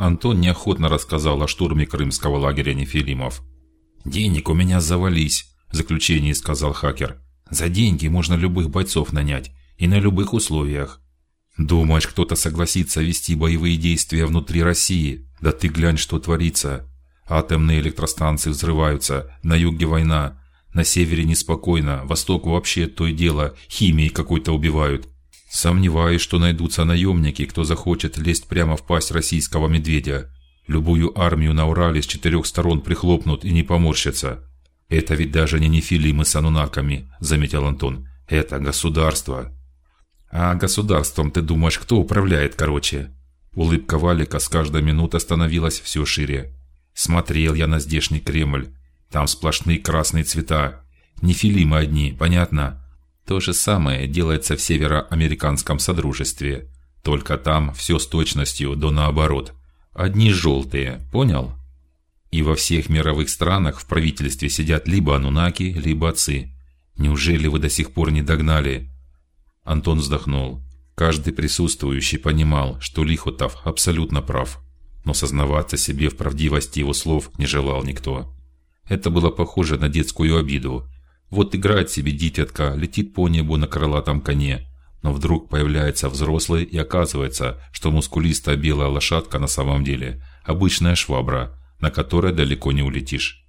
Антон неохотно рассказал о штурме крымского лагеря нефилимов. Денег у меня завались, в заключении сказал хакер. За деньги можно любых бойцов нанять и на любых условиях. Думаешь, кто-то согласится вести боевые действия внутри России? Да ты глянь, что творится. Атомные электростанции взрываются, на юге война, на севере неспокойно, восток вообще то и дело химией какой-то убивают. Сомневаюсь, что найдутся наемники, кто захочет лезть прямо в пасть российского медведя. Любую армию на Урале с четырех сторон прихлопнут и не поморщатся. Это ведь даже не нефилимы с анунаками, заметил Антон. Это государство. А государством ты думаешь, кто управляет, короче? Улыбка Валика с каждой минутой становилась все шире. Смотрел я на здешний Кремль. Там сплошные красные цвета. Нефилимы одни, понятно? То же самое делается в североамериканском содружестве, только там все с точностью до наоборот. Одни желтые, понял? И во всех мировых странах в правительстве сидят либо анунаки, либо отцы. Неужели вы до сих пор не догнали? Антон вздохнул. Каждый присутствующий понимал, что Лихотов абсолютно прав, но сознаваться себе в правдивости его слов не желал никто. Это было похоже на детскую обиду. Вот играет себе дитятка, летит по небу на крылатом коне, но вдруг появляется взрослый и оказывается, что мускулистая белая лошадка на самом деле обычная швабра, на которой далеко не улетишь.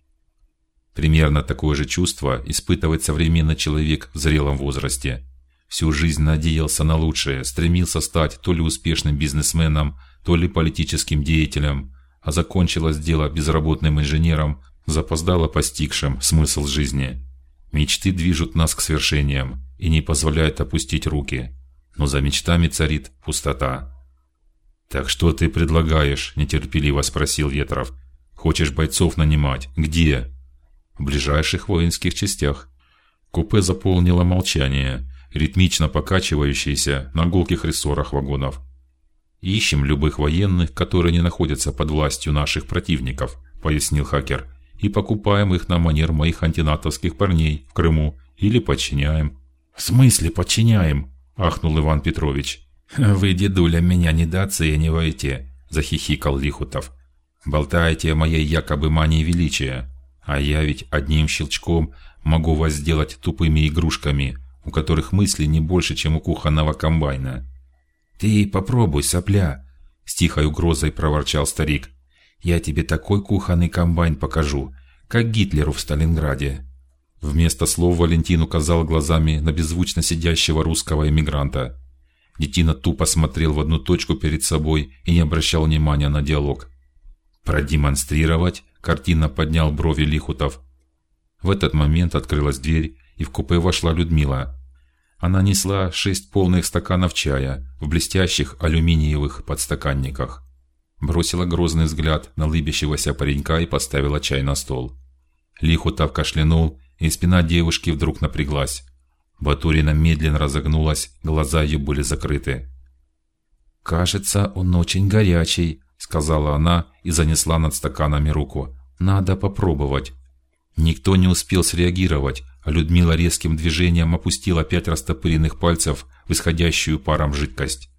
Примерно такое же чувство испытывает современный человек в зрелом возрасте. Всю жизнь надеялся на лучшее, стремился стать то ли успешным бизнесменом, то ли политическим деятелем, а закончилось дело безработным инженером, запоздало постигшим смысл жизни. Мечты движут нас к свершениям и не позволяют опустить руки, но за мечтами царит пустота. Так что ты предлагаешь? нетерпеливо спросил Ветров. Хочешь бойцов нанимать? Где? В ближайших воинских частях. Купе заполнило молчание, ритмично покачивающееся на гулких рессорах вагонов. Ищем любых военных, которые не находятся под властью наших противников, пояснил хакер и покупаем их на манер моих антинатовских парней в Крыму или подчиняем. В смысле подчиняем? ахнул Иван Петрович. Вы, дедуля, меня недооцениваете, захихикал Лихутов. Болтаете о моей якобы мании величия, а я ведь одним щелчком могу вас сделать тупыми игрушками, у которых мысли не больше, чем у кухонного комбайна. Ты попробуй, сопля, с тихой угрозой проворчал старик. Я тебе такой кухонный комбайн покажу, как Гитлеру в Сталинграде. Вместо слов Валентин указал глазами на беззвучно сидящего русского эмигранта. Детина тупо смотрел в одну точку перед собой и не обращал внимания на диалог. Продемонстрировать? Картина поднял брови Лихутов. В этот момент открылась дверь, и в купе вошла Людмила. Она несла шесть полных стаканов чая в блестящих алюминиевых подстаканниках бросила грозный взгляд на лыбящегося паренька и поставила чай на стол. Лихутов кашлянул, и спина девушки вдруг напряглась. Батурина медленно разогнулась, глаза ее были закрыты. Кажется, он очень горячий, сказала она и занесла над стаканами руку. Надо попробовать. Никто не успел среагировать, а Людмила резким движением опустила пять растопыренных пальцев в исходящую паром жидкость.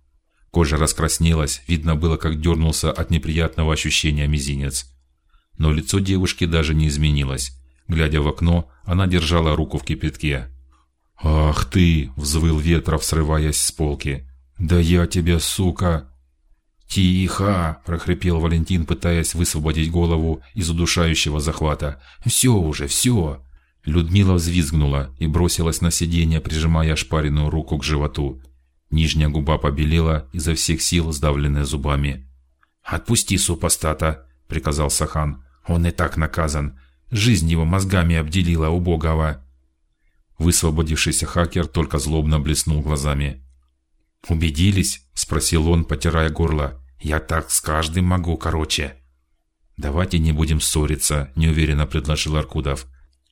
Кожа раскраснелась, видно было, как дернулся от неприятного ощущения мизинец. Но лицо девушки даже не изменилось. Глядя в окно, она держала руку в кипятке. Ах ты! взвыл Ветров, срываясь с полки. Да я тебя, сука! Тихо! прохрипел Валентин, пытаясь высвободить голову из удушающего захвата. Все уже, все! Людмила взвизгнула и бросилась на сиденье, прижимая ошпаренную руку к животу. Нижняя губа побелела изо всех сил, сдавленная зубами. Отпусти супостата, приказал Сахан. Он и так наказан. Жизнь его мозгами обделила убогого. Высвободившийся хакер только злобно блеснул глазами. Убедились? – спросил он, потирая горло. Я так с каждым могу, короче. Давайте не будем ссориться, неуверенно предложил Аркудов.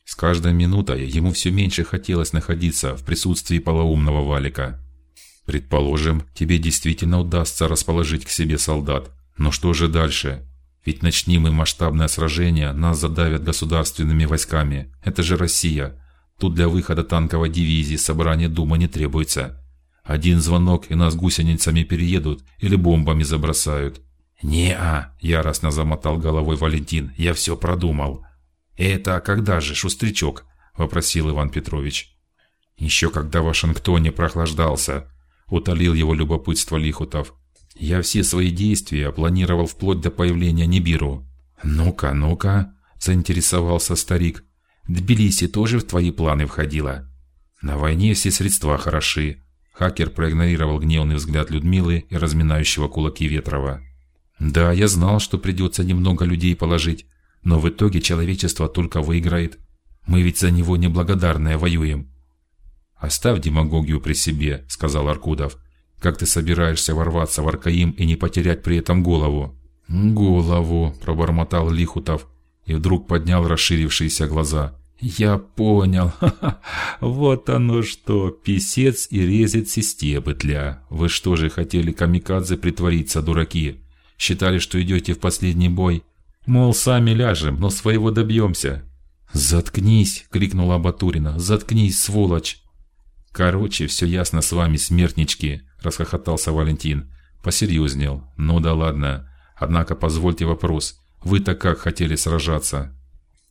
С каждой минутой ему все меньше хотелось находиться в присутствии полоумного Валика. Предположим, тебе действительно удастся расположить к себе солдат. Но что же дальше? Ведь начнем мы масштабное сражение, нас задавят государственными войсками. Это же Россия. Тут для выхода танковой дивизии собрание дума не требуется. Один звонок и нас гусеницами переедут или бомбами забросают. Не-а, яростно замотал головой Валентин. Я все продумал. Это когда же, шустрячок? вопросил Иван Петрович. Еще когда в Вашингтоне прохлаждался, утолил его любопытство Лихутов. Я все свои действия планировал вплоть до появления Нибиру. Ну-ка, ну-ка, заинтересовался старик. Тбилиси тоже в твои планы входило? На войне все средства хороши. Хакер проигнорировал гневный взгляд Людмилы и разминающего кулаки Ветрова. Да, я знал, что придется немного людей положить, но в итоге человечество только выиграет. Мы ведь за него неблагодарные воюем. Оставь демагогию при себе, сказал Аркудов. Как ты собираешься ворваться в Аркаим и не потерять при этом голову? Голову, пробормотал Лихутов и вдруг поднял расширившиеся глаза. Я понял. Вот оно что, писец и резет системы тля. Вы что же хотели камикадзе притвориться, дураки? Считали, что идете в последний бой? Мол, сами ляжем, но своего добьемся. Заткнись, крикнула Батурина. Заткнись, сволочь. Короче, все ясно с вами, смертнички, расхохотался Валентин. Посерьезнел. Ну да ладно. Однако позвольте вопрос. Вы-то как хотели сражаться?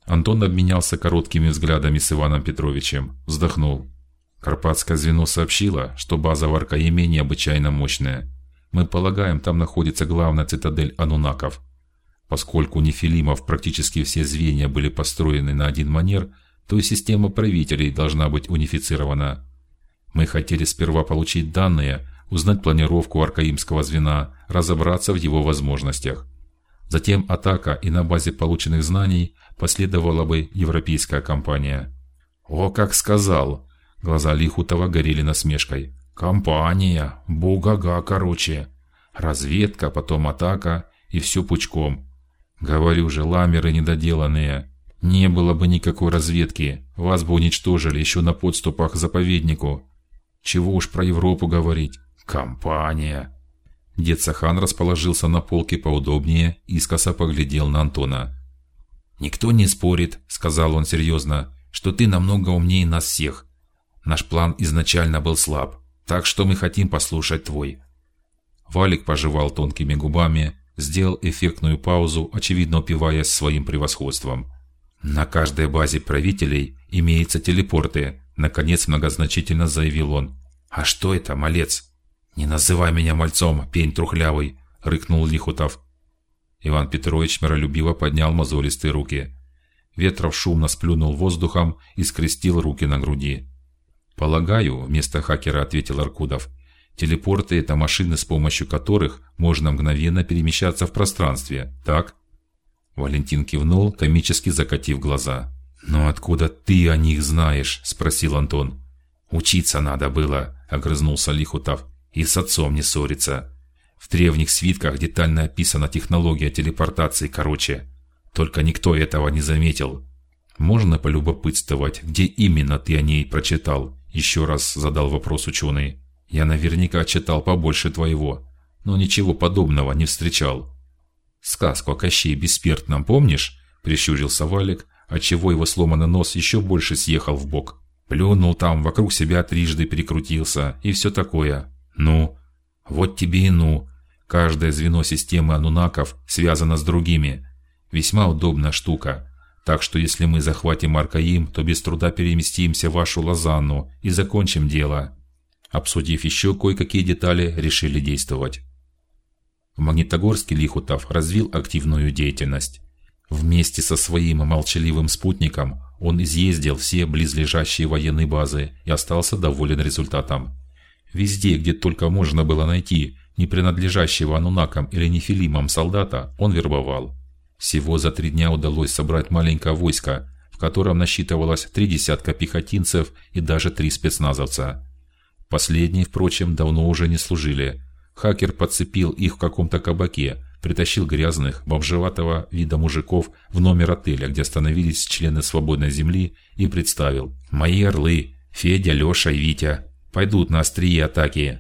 Антон обменялся короткими взглядами с Иваном Петровичем, вздохнул. Карпатское звено сообщило, что база в Аркаиме необычайно мощная. Мы полагаем, там находится главная цитадель анунаков. Поскольку у нефилимов практически все звенья были построены на один манер, то и система правителей должна быть унифицирована. Мы хотели сперва получить данные, узнать планировку аркаимского звена, разобраться в его возможностях. Затем атака, и на базе полученных знаний последовала бы европейская компания. О, как сказал! Глаза Лихутова горели насмешкой. Компания, бугага, короче. Разведка, потом атака и все пучком. Говорю же, ламеры недоделанные. Не было бы никакой разведки, вас бы уничтожили еще на подступах к заповеднику. Чего уж про Европу говорить? Компания. Дед Сахан расположился на полке поудобнее и искоса поглядел на Антона. Никто не спорит, сказал он серьезно, что ты намного умнее нас всех. Наш план изначально был слаб, так что мы хотим послушать твой. Валик пожевал тонкими губами, сделал эффектную паузу, очевидно упиваясь своим превосходством. На каждой базе правителей имеются телепорты, наконец многозначительно заявил он. А что это, малец? Не называй меня мальцом, пень трухлявый, рыкнул Лихутов. Иван Петрович миролюбиво поднял мозолистые руки. Ветров шумно сплюнул воздухом и скрестил руки на груди. Полагаю, вместо хакера ответил Аркудов. Телепорты – это машины, с помощью которых можно мгновенно перемещаться в пространстве, так? Валентин кивнул, комически закатив глаза. Но откуда ты о них знаешь? – спросил Антон. Учиться надо было, огрызнулся Лихутов. И с отцом не ссориться. В древних свитках детально описана технология телепортации, короче. Только никто этого не заметил. Можно полюбопытствовать, где именно ты о ней прочитал? Еще раз задал вопрос ученый. Я наверняка читал побольше твоего, но ничего подобного не встречал. Сказку о Кощее Бессмертном помнишь? Прищурился Валик, отчего его сломанный нос еще больше съехал в бок. Плюнул там, вокруг себя трижды перекрутился и все такое. Ну, вот тебе и ну. Каждое звено системы анунаков связано с другими. Весьма удобная штука. Так что если мы захватим Аркаим, то без труда переместимся в вашу Лозанну и закончим дело. Обсудив еще кое-какие детали, решили действовать. В Магнитогорске Лихутов развил активную деятельность. Вместе со своим молчаливым спутником он изъездил все близлежащие военные базы и остался доволен результатом. Везде, где только можно было найти не принадлежащего анунакам или нефилимам солдата, он вербовал. Всего за три дня удалось собрать маленькое войско, в котором насчитывалось три десятка пехотинцев и даже три спецназовца. Последние, впрочем, давно уже не служили. Хакер подцепил их в каком-то кабаке, притащил грязных, бомжеватого вида мужиков в номер отеля, где остановились члены свободной земли, и представил: "Мои орлы, Федя, Леша и Витя, пойдут на острие атаки".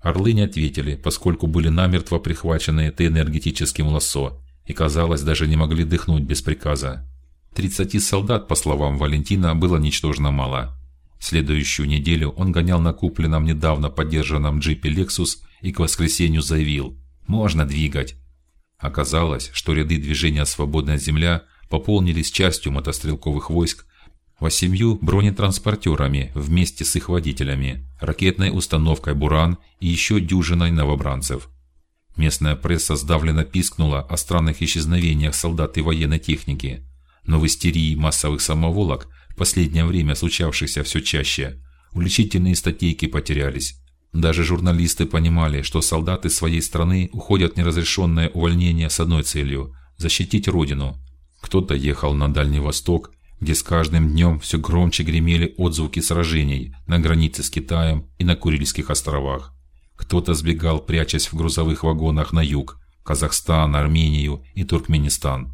Орлы не ответили, поскольку были намертво прихвачены энергетическим лассо и, казалось, даже не могли дыхнуть без приказа. Тридцати солдат, по словам Валентина, было ничтожно мало. Следующую неделю он гонял на купленном недавно подержанном джипе Lexus и к воскресенью заявил: "Можно двигать". Оказалось, что ряды движения «Свободная земля» пополнились частью мотострелковых войск, восемью бронетранспортерами вместе с их водителями, ракетной установкой Буран и еще дюжиной новобранцев. Местная пресса сдавленно пискнула о странных исчезновениях солдат и военной техники, но в истерии массовых самоволок, в последнее время случавшихся все чаще, уличительные статейки потерялись. Даже журналисты понимали, что солдаты своей страны уходят неразрешенное увольнение с одной целью – защитить родину. Кто-то ехал на Дальний Восток, где с каждым днем все громче гремели отзвуки сражений на границе с Китаем и на Курильских островах. Кто-то сбегал, прячась в грузовых вагонах на юг, Казахстан, Армению и Туркменистан.